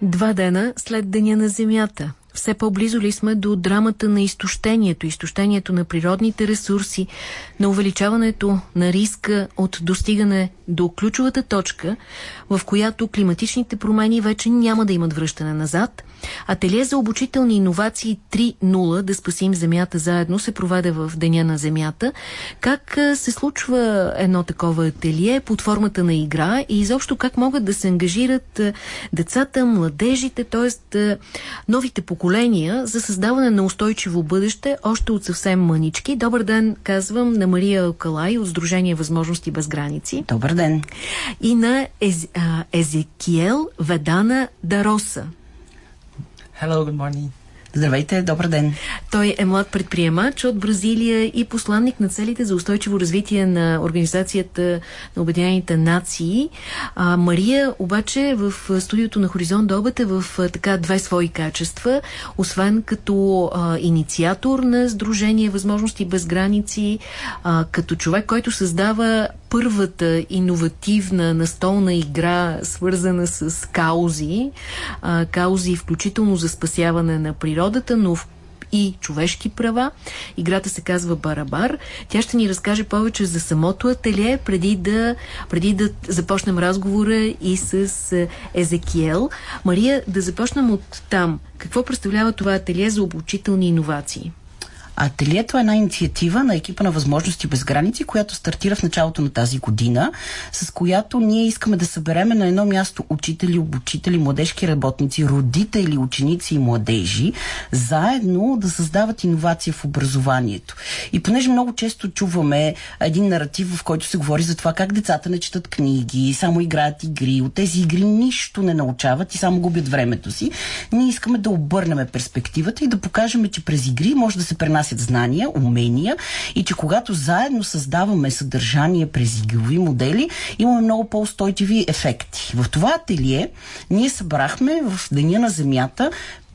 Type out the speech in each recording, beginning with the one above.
Два дена след Деня на Земята. Все по-близо ли сме до драмата на изтощението, изтощението на природните ресурси, на увеличаването на риска от достигане до ключовата точка, в която климатичните промени вече няма да имат връщане назад. Ателие за обучителни иновации 3.0 да спасим Земята заедно се проведе в Деня на Земята. Как се случва едно такова ателие под формата на игра и изобщо как могат да се ангажират децата, младежите, т.е. новите поколения за създаване на устойчиво бъдеще още от съвсем мънички. Добър ден, казвам на Мария Алкалай от Сдружение Възможности без граници. Добър ден. И на Ез, а, Езекиел Ведана Дароса. Hello, good morning. Здравейте, добър ден. Той е млад предприемач от Бразилия и посланник на целите за устойчиво развитие на Организацията на Обединените нации. А, Мария обаче в студиото на Хоризонт Добът е в така две свои качества, освен като а, инициатор на Сдружение Възможности без граници, а, като човек, който създава първата иновативна настолна игра, свързана с каузи, а, каузи включително за спасяване на природата, но в и човешки права. Играта се казва Барабар. Тя ще ни разкаже повече за самото ателие, преди да, преди да започнем разговора и с Езекиел. Мария, да започнем от там. Какво представлява това ателие за обучителни иновации? Ателието е една инициатива на екипа на Възможности без граници, която стартира в началото на тази година, с която ние искаме да събереме на едно място учители, обучители, младежки работници, родители, ученици и младежи, заедно да създават иновация в образованието. И понеже много често чуваме един наратив, в който се говори за това как децата не четат книги, само играят игри, от тези игри нищо не научават и само губят времето си, ние искаме да обърнем перспективата и да покажем, че през игри може да се пренася пренасят знания, умения и че когато заедно създаваме съдържание през игрови модели, имаме много по-устойчиви ефекти. В това ателие ние събрахме в Деня на Земята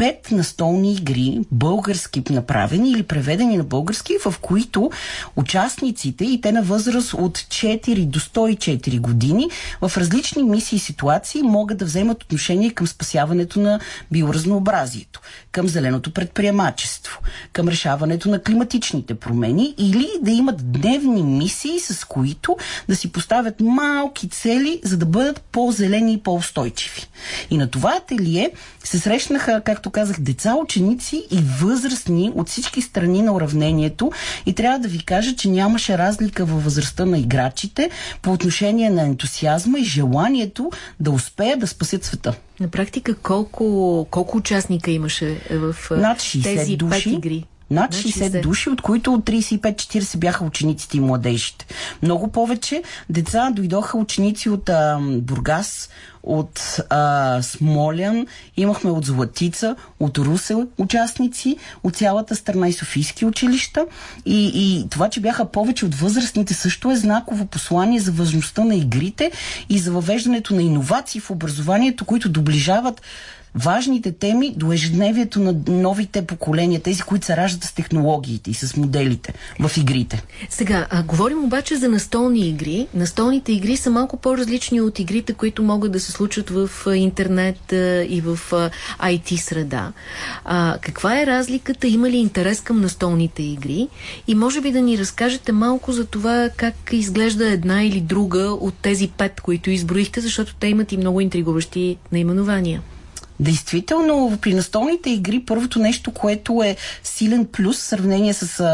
пет настолни игри, български направени или преведени на български, в които участниците и те на възраст от 4 до 104 години в различни мисии и ситуации могат да вземат отношение към спасяването на биоразнообразието, към зеленото предприемачество, към решаването на климатичните промени или да имат дневни мисии, с които да си поставят малки цели, за да бъдат по-зелени и по-устойчиви. И на това ателие се срещнаха, както както казах, деца, ученици и възрастни от всички страни на уравнението. И трябва да ви кажа, че нямаше разлика във възрастта на играчите по отношение на ентусиазма и желанието да успеят да спасят света. На практика колко, колко участника имаше в Над 60 тези души. игри? Над 60, 60 души, от които от 35-40 бяха учениците и младежите. Много повече деца дойдоха ученици от а, Бургас, от а, Смолян, имахме от Златица, от Русе участници, от цялата страна и Софийски училища. И, и това, че бяха повече от възрастните, също е знаково послание за важността на игрите и за въвеждането на иновации в образованието, които доближават важните теми до ежедневието на новите поколения, тези, които се раждат с технологиите и с моделите в игрите. Сега, а, говорим обаче за настолни игри. Настолните игри са малко по-различни от игрите, които могат да се случат в интернет и в IT среда. А, каква е разликата? Има ли интерес към настолните игри? И може би да ни разкажете малко за това как изглежда една или друга от тези пет, които изброихте, защото те имат и много интригуващи наименования. Действително, при настолните игри първото нещо, което е силен плюс в сравнение с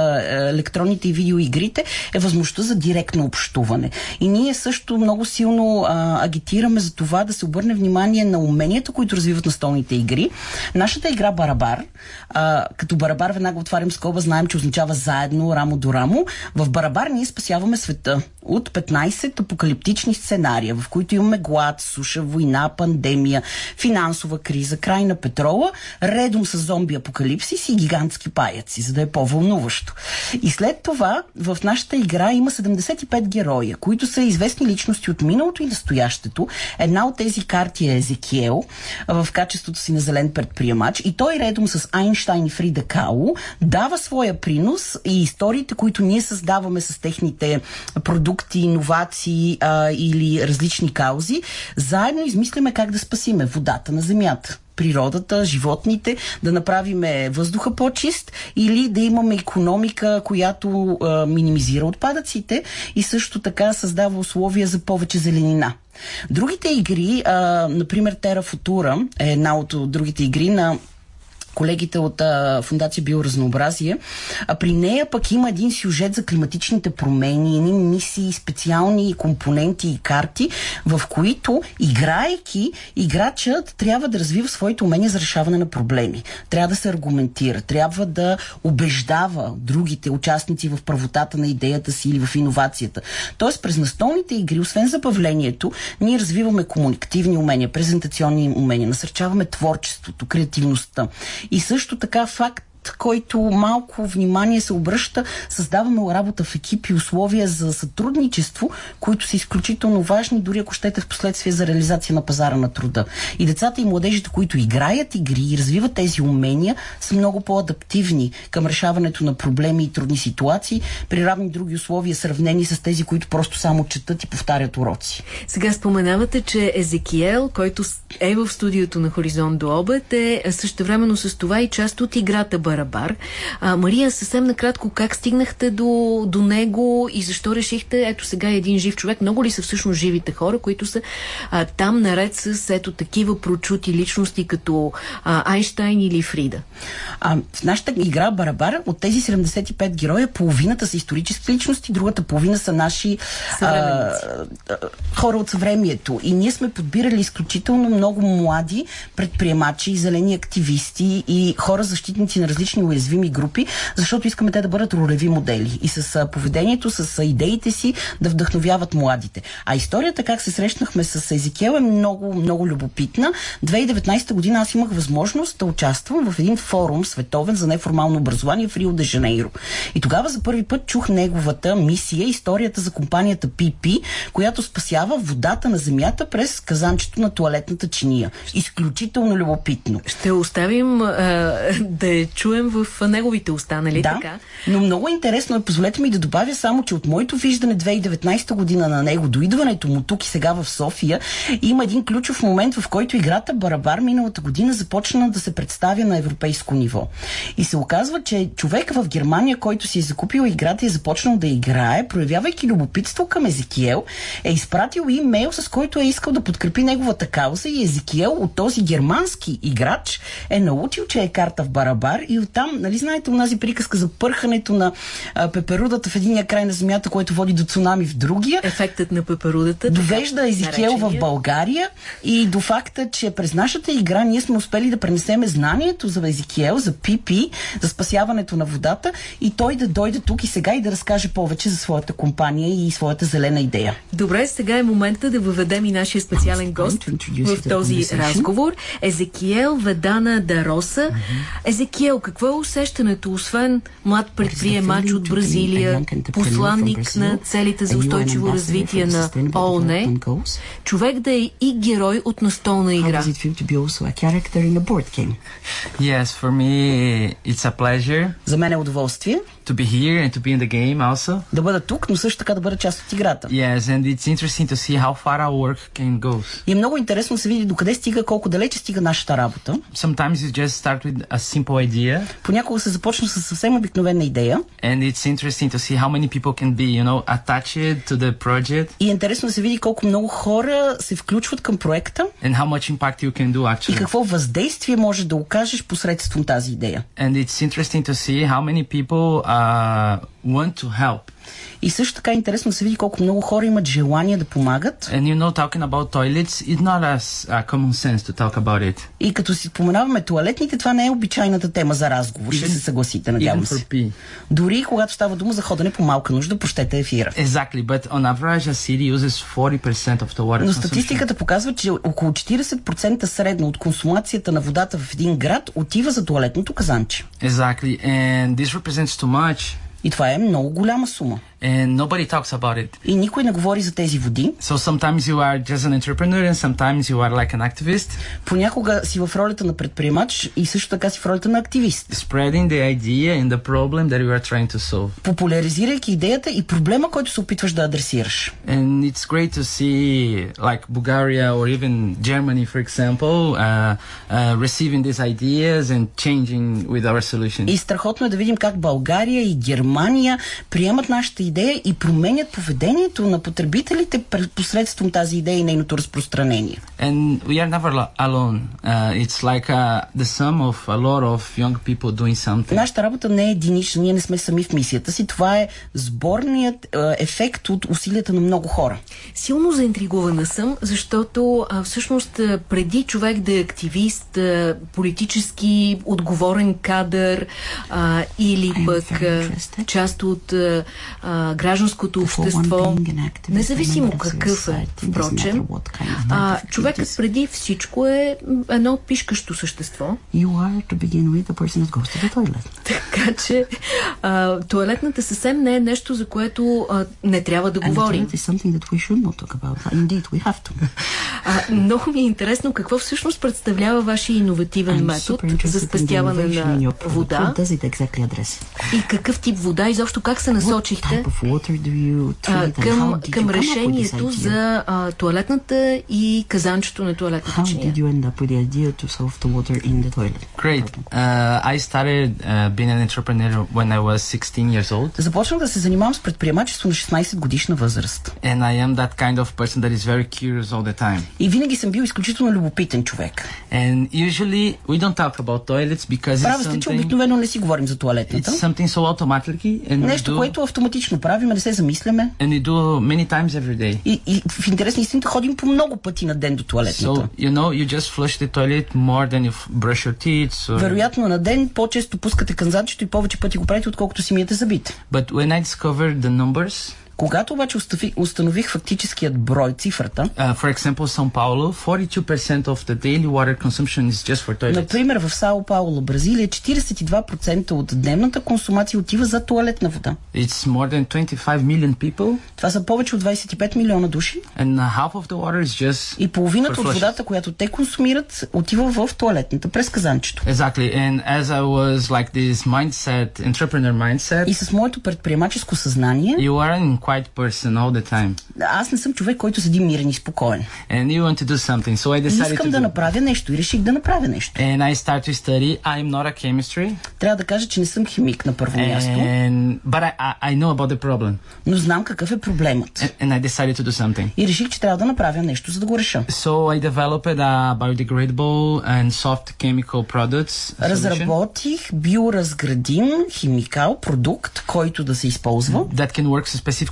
електронните и видеоигрите, е възможността за директно общуване. И ние също много силно а, агитираме за това да се обърне внимание на уменията, които развиват настолните игри. Нашата игра Барабар, а, като Барабар веднага отварям скоба, знаем, че означава заедно, рамо до рамо. В Барабар ние спасяваме света от 15 апокалиптични сценария, в които имаме глад, суша, война, пандемия, финансова криза, криза, край на петрола, редом с зомби апокалипсис и гигантски паяци, за да е по-вълнуващо. И след това в нашата игра има 75 героя, които са известни личности от миналото и настоящето. Една от тези карти е Езекиел в качеството си на зелен предприемач и той редом с Айнштайн и Фрида Као дава своя принос и историите, които ние създаваме с техните продукти, иновации а, или различни каузи, заедно измисляме как да спасиме водата на Земята. Природата, животните, да направим въздуха по-чист или да имаме економика, която а, минимизира отпадъците и също така създава условия за повече зеленина. Другите игри, а, например Тера Футура е една от другите игри на колегите от а, Фундация Биоразнообразие. А при нея пък има един сюжет за климатичните промени, едни мисии, специални компоненти и карти, в които, играйки, играчът трябва да развива своите умения за решаване на проблеми. Трябва да се аргументира, трябва да убеждава другите участници в правотата на идеята си или в иновацията. Тоест, през настолните игри, освен забавлението, ние развиваме комуникативни умения, презентационни умения, насърчаваме творчеството, креативността. И също така факт който малко внимание се обръща, създаваме работа в екипи, условия за сътрудничество, които са изключително важни, дори ако щете в последствие за реализация на пазара на труда. И децата и младежите, които играят игри и развиват тези умения, са много по-адаптивни към решаването на проблеми и трудни ситуации при равни други условия, сравнени с тези, които просто само четат и повтарят уроци. Сега споменавате, че Езекиел, който е в студиото на Хоризонт до обед, е също времено с това и част от играта Барабар. А, Мария, съвсем накратко, как стигнахте до, до него и защо решихте, ето сега е един жив човек, много ли са всъщност живите хора, които са а, там наред с ето такива прочути личности като а, Айнштайн или Фрида? А, в нашата игра Барабар от тези 75 героя, половината са исторически личности, другата половина са наши а, хора от съвремието. И ние сме подбирали изключително много млади предприемачи, зелени активисти и хора защитници на различни уязвими групи, защото искаме те да бъдат ролеви модели и с поведението, с идеите си да вдъхновяват младите. А историята как се срещнахме с Езикел е много, много любопитна. 2019 година аз имах възможност да участвам в един форум световен за неформално образование в Рио де Жанейро. И тогава за първи път чух неговата мисия, историята за компанията PP, която спасява водата на земята през казанчето на туалетната чиния. Изключително любопитно. Ще оставим а, да я чуем в неговите уста, нали да, така? но много интересно е, позволете ми да добавя само, че от моето виждане 2019 година на него, до идването му тук и сега в София, има един ключов момент, в който играта Барабар миналата година започна да се представя на европейско ниво. И се оказва, че човек в Германия, който си е закупил играта и е започнал да играе, проявявайки любопитство към Езекиел, е изпратил имейл, с който е искал да подкрепи неговата кауза и Езекиел от този германски играч е научил, че е карта в Барабар и оттам, нали знаете, унази приказка за пърхането на а, пеперудата в единия край на земята, което води до цунами в другия. Ефектът на пеперудата. Довежда Езикиел в България и до факта, че през нашата игра ние сме успели да пренесеме знанието за Езикиел, за Пипи, за спасяването на водата и той да дойде тук и сега и да разкаже повече за своята компания и своята зелена идея. Добре, сега е момента да въведем и нашия специален гост в този разговор. Езекиел Ведана Дароса. Езекиел, какво е усещането, освен млад предприемач от Бразилия, посланник на целите за устойчиво развитие на ООН, човек да е и герой от настолна игра? Yes, for me it's a pleasure. За мен е удоволствие to be here and to be in the game also. Да бъда тук, но също така да бъда част от играта. Yes, and it's interesting to see how far our work can go. И е много интересно да се види докъде стига, колко далече стига нашата работа. Sometimes you just start with a simple idea. Понякога се започна с съвсем обикновена идея. And it's interesting to see how many people can be, you know, attached to the project. И е интересно да се види колко много хора се включват към проекта. And how much impact you can do actually. И какво въздействие може да окажеш посредством тази идея. And it's interesting to see how many people uh, uh, want to help. И също така е интересно да се види колко много хора имат желание да помагат. And you know, talking about toilets is not as uh, common sense to talk about it. И като си споменаваме туалетните, това не е обичайната тема за разговор. Ще се съгласите, надявам се. Дори когато става дума за ходене по малка нужда, пощете ефира. Exactly, but on average a city uses 40% of the water Но статистиката показва, че около 40% средно от консумацията на водата в един град отива за туалетното казанче. Exactly, and this represents too much. И това е много голяма сума. and nobody talks about it. И никой не говори за тези води. So sometimes you are just an entrepreneur and sometimes you are like an activist, Понякога си в ролята на предприемач и също така си в ролята на активист. spreading the idea and the problem that you are trying to solve. Популяризирайки идеята и проблема, който се опитваш да адресираш. And it's great to see like Bulgaria or even Germany, for example, uh, uh, receiving these ideas and changing with our solutions. И страхотно е да видим как България и Германия приемат нашата идея и променят поведението на потребителите посредством тази идея и нейното разпространение. And we are never lo- alone. Uh, it's like uh, the sum of a lot of young people doing something. Нашата работа не е единична, ние не сме сами в мисията си. Това е сборният е, ефект от усилията на много хора. Силно заинтригувана съм, защото а, всъщност преди човек да е активист, а, политически отговорен кадър а, или пък interested. част от а, а, гражданското общество, независимо какъв е, впрочем, а, човекът преди всичко е едно пишкащо същество. Така че а, туалетната съвсем не е нещо, за което а, не трябва да говорим. А, много ми е интересно какво всъщност представлява вашия иновативен метод за спестяване на вода? И какъв тип вода, изобщо как се насочихте type of water do you а, treat and how към, did към you come up with this решението idea? за а, туалетната и казанчето на туалетната How чиния? did you end up with the idea to solve the water in the toilet? Great. Uh, I started uh, being an entrepreneur when I was 16 years old, Започнах да се занимавам с предприемачество на 16 годишна възраст. and I am that kind of person that is very curious all the time. И винаги съм бил изключително любопитен човек. And usually we don't talk about toilets because Права it's сте, че something, обикновено не си говорим за it's туалетната. something so automatically, and we Нещо, do, което автоматично правим, не се замисляме. and we do many times every day. И, и в интерес на истината ходим по много пъти на ден до туалетната. So you know, you just flush the toilet more than you brush your teeth. Or, Вероятно на ден по-често пускате канзанчето и повече пъти го правите, отколкото си миете зъбите. but when I discovered the numbers, Когато обаче установих, установих фактическият брой, цифрата, uh, for example, São Paulo, 42% of the daily water consumption is just for toilets. например в Сао Пауло, Бразилия, 42% от дневната консумация отива за туалетна вода. It's more than 25 million people, Това са повече от 25 милиона души and half of the water is just и половината от водата, която те консумират, отива в туалетната през казанчето. Exactly, and as I was like this mindset, entrepreneur mindset, И с моето предприемаческо съзнание, you are an quiet person all the time, аз не съм човек, който седи мирен и спокоен. and you want to do something. So I decided искам to да do. направя нещо и реших да направя нещо. And I start to study. I'm not a chemistry, Трябва да кажа, че не съм химик на първо място, and but I, I I know about the problem, но знам какъв е проблемът. and, and I decided to do something. И реших, че трябва да направя нещо, за да го реша. So I developed a biodegradable and soft chemical products solution Разработих биоразградим химикал, продукт, който да се използва that can work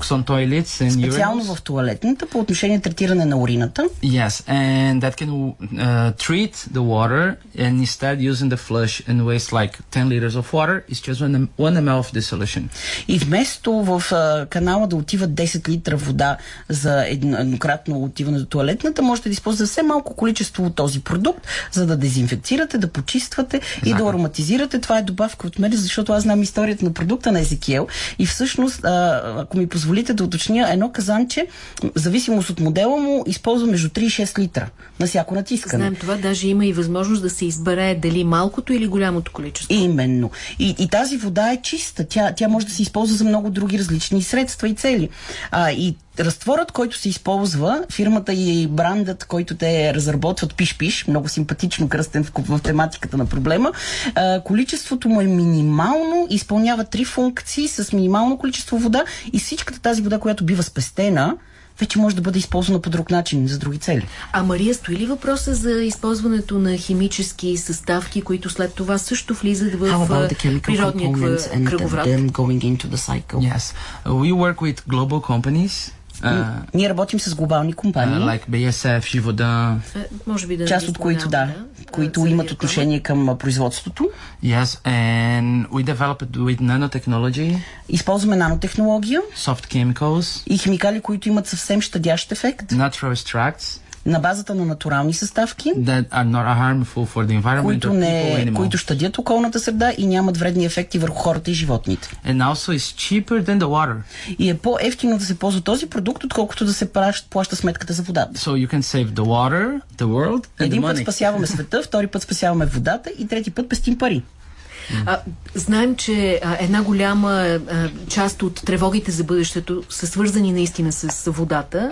specifics on toilets and специално urinals. в туалетната по отношение третиране на урината. Yes, and that can uh, treat the water and instead using the flush and waste like 10 liters of water, it's just one, m- one ml of the solution. И вместо в а, канала да отиват 10 литра вода за едно- еднократно отиване до туалетната, можете да използвате все малко количество от този продукт, за да дезинфекцирате, да почиствате и да Exactly. ароматизирате. Това е добавка от мен, защото аз знам историята на продукта на Езекиел. И всъщност, а, ако ми позволите да уточня, едно казанче, зависимост от модела му, използва между 3 и 6 литра на всяко натискане. Знаем това, даже има и възможност да се избере дали малкото или голямото количество. Именно. И, и тази вода е чиста. Тя, тя може да се използва за много други различни средства и цели. А, и разтворът, който се използва, фирмата и брандът, който те разработват Пиш-Пиш, много симпатично кръстен в, в тематиката на проблема, а, количеството му е минимално, изпълнява три функции с минимално количество вода и всичката тази вода, която бива спестена, вече може да бъде използвана по друг начин, за други цели. А Мария, стои ли въпроса за използването на химически съставки, които след това също влизат в природния кръговрат? Yes, we work with global companies uh, Ние работим с глобални компании. uh, like BSF, Givaudan. Е, може би да част от които да, споменаваме, които за имат отношение към а, производството. Yes, and we developed with nanotechnology, Използваме нанотехнология soft chemicals, и химикали, които имат съвсем щадящ ефект, natural extracts, на базата на натурални съставки, the които, не, които щадят околната среда и нямат вредни ефекти върху хората и животните. The. И е по-ефтино да се ползва този продукт, отколкото да се плаща, сметката за водата. So you can save the water, the world, and the Един път money. спасяваме света, втори път спасяваме водата и трети път пестим пари. А, знаем, че а, една голяма а, част от тревогите за бъдещето са свързани наистина с водата.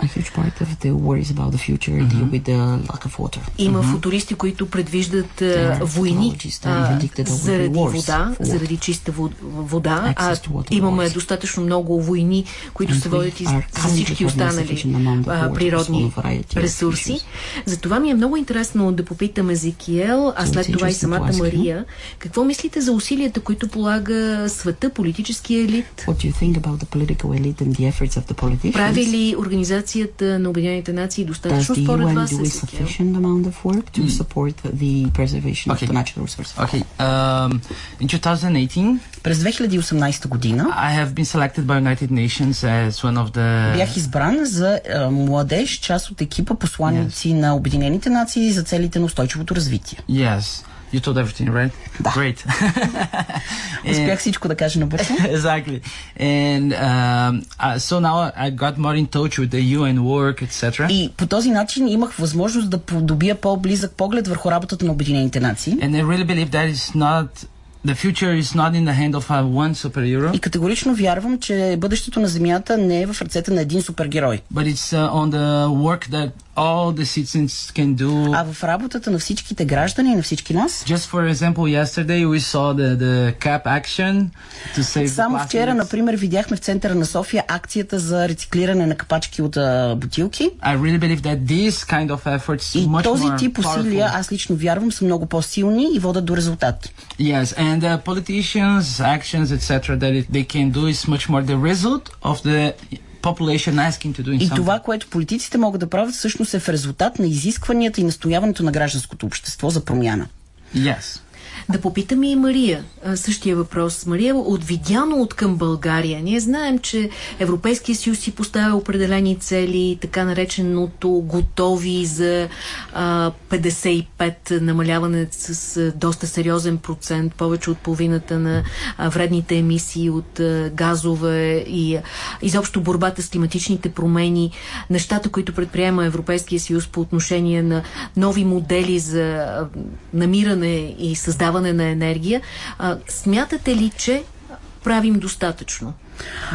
Има футуристи, които предвиждат а, войни а, заради вода, заради чиста вод- вода. А имаме достатъчно много войни, които се водят и за всички останали а, природни ресурси. Затова ми е много интересно да попитам Езекиел, а след това и самата. Мария. Какво мислите за усилията, които полага света, политическия елит? What do you think about the political elite and the efforts of the politicians? Прави ли Организацията на Обединените нации Does достатъчно the според UN вас? do a Езекиел? sufficient amount of work to support the preservation Okay. of the natural resources? Okay. Um, in 2018, През 2018 година I have been selected by United Nations as one of the бях избран за а, младеж, част от екипа посланици на Обединените нации за целите на устойчивото развитие. Yes. You told everything, right? Да. Great. Успях всичко да кажа набързо. exactly. And um, uh, so now I got more in touch with the UN work, etc. И по този начин имах възможност да добия по-близък поглед върху работата на Обединените нации. And I really believe that is not the future is not in the hand of one superhero, И категорично вярвам, че бъдещето на Земята не е в ръцете на един супергерой, but it's uh, on the work that all the citizens can do. а в работата на всичките граждани и на всички нас. Just for example, yesterday we saw the, the cap action to save Само the вчера, plastics. например, видяхме в центъра на София акцията за рециклиране на капачки от бутилки. I really believe that this kind of efforts И much този тип усилия, аз лично вярвам, са много по-силни и водят до резултат. Yes, and uh, politicians' actions, etc., that it, they can do is much more the result of the population asking to do И something. това, което политиците могат да правят, всъщност е в резултат на изискванията и настояването на гражданското общество за промяна. Yes. Да попитаме и Мария същия въпрос. Мария, от видяно от към България. Ние знаем, че Европейския съюз си поставя определени цели, така нареченото готови за а, 55 намаляване с доста сериозен процент, повече от половината на а, вредните емисии от а, газове и изобщо борбата с климатичните промени, нещата, които предприема Европейския съюз по отношение на нови модели за намиране и създаване на енергия. А, смятате ли, че правим достатъчно?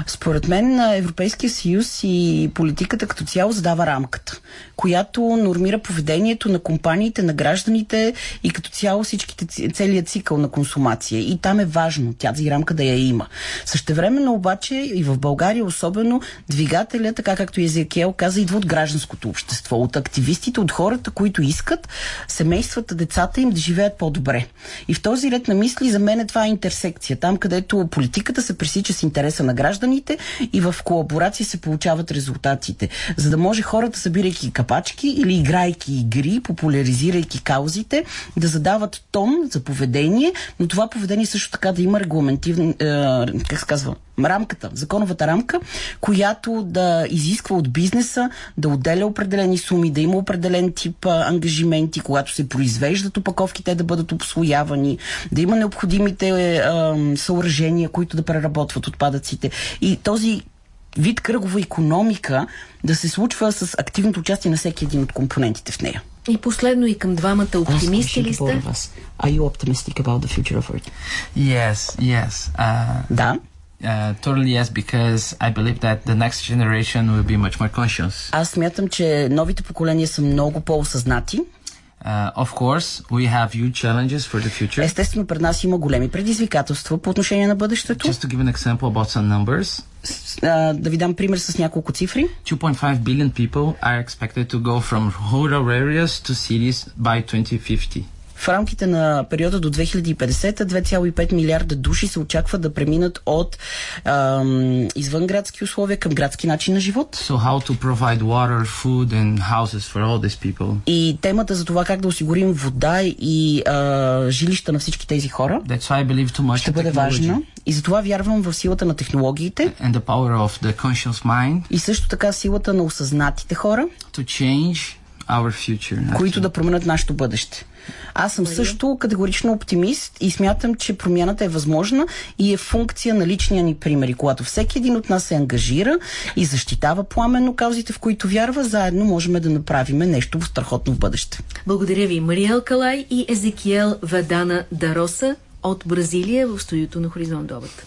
Според мен Европейския съюз и политиката като цяло задава рамката, която нормира поведението на компаниите, на гражданите и като цяло всичките, целият цикъл на консумация. И там е важно тази рамка да я има. Същевременно обаче и в България особено двигателя, така както и Езекиел каза, идва от гражданското общество, от активистите, от хората, които искат семействата, децата им да живеят по-добре. И в този ред на мисли за мен е това интерсекция, там където политиката се пресича с интереса на гражданите и в колаборация се получават резултатите. За да може хората, събирайки капачки или играйки игри, популяризирайки каузите, да задават тон за поведение, но това поведение също така да има регламентивна, е, как се казва, рамката, законовата рамка, която да изисква от бизнеса да отделя определени суми, да има определен тип ангажименти, когато се произвеждат опаковки, те да бъдат обслоявани, да има необходимите а, съоръжения, които да преработват отпадъците. И този вид кръгова економика да се случва с активното участие на всеки един от компонентите в нея. И последно и към двамата оптимисти ли сте? Are you optimistic about the future of Earth? Yes, yes. Uh, Да. uh, totally yes, because I believe that the next generation will be much more conscious. Аз смятам, че новите поколения са много по-осъзнати. Uh, of course, we have huge challenges for the future. Естествено, пред нас има големи предизвикателства по отношение на бъдещето. Just to give an example about some numbers, А, да ви дам пример с няколко цифри. 2.5 billion people are expected to go from rural areas to cities by 2050. В рамките на периода до 2050 2,5 милиарда души се очаква да преминат от ам, извънградски условия към градски начин на живот. So how to provide water, food and houses for all these people? И темата за това как да осигурим вода и а, жилища на всички тези хора That's why I believe too much ще бъде важна. И затова вярвам в силата на технологиите and the power of the conscious mind и също така силата на осъзнатите хора to change our future. които да променят нашето бъдеще. Аз съм също категорично оптимист и смятам, че промяната е възможна и е функция на личния ни пример. И когато всеки един от нас се ангажира и защитава пламенно каузите, в които вярва, заедно можем да направим нещо страхотно в бъдеще. Благодаря ви, Мария Алкалай и Езекиел Вадана Дароса от Бразилия в студиото на Хоризонт Добът.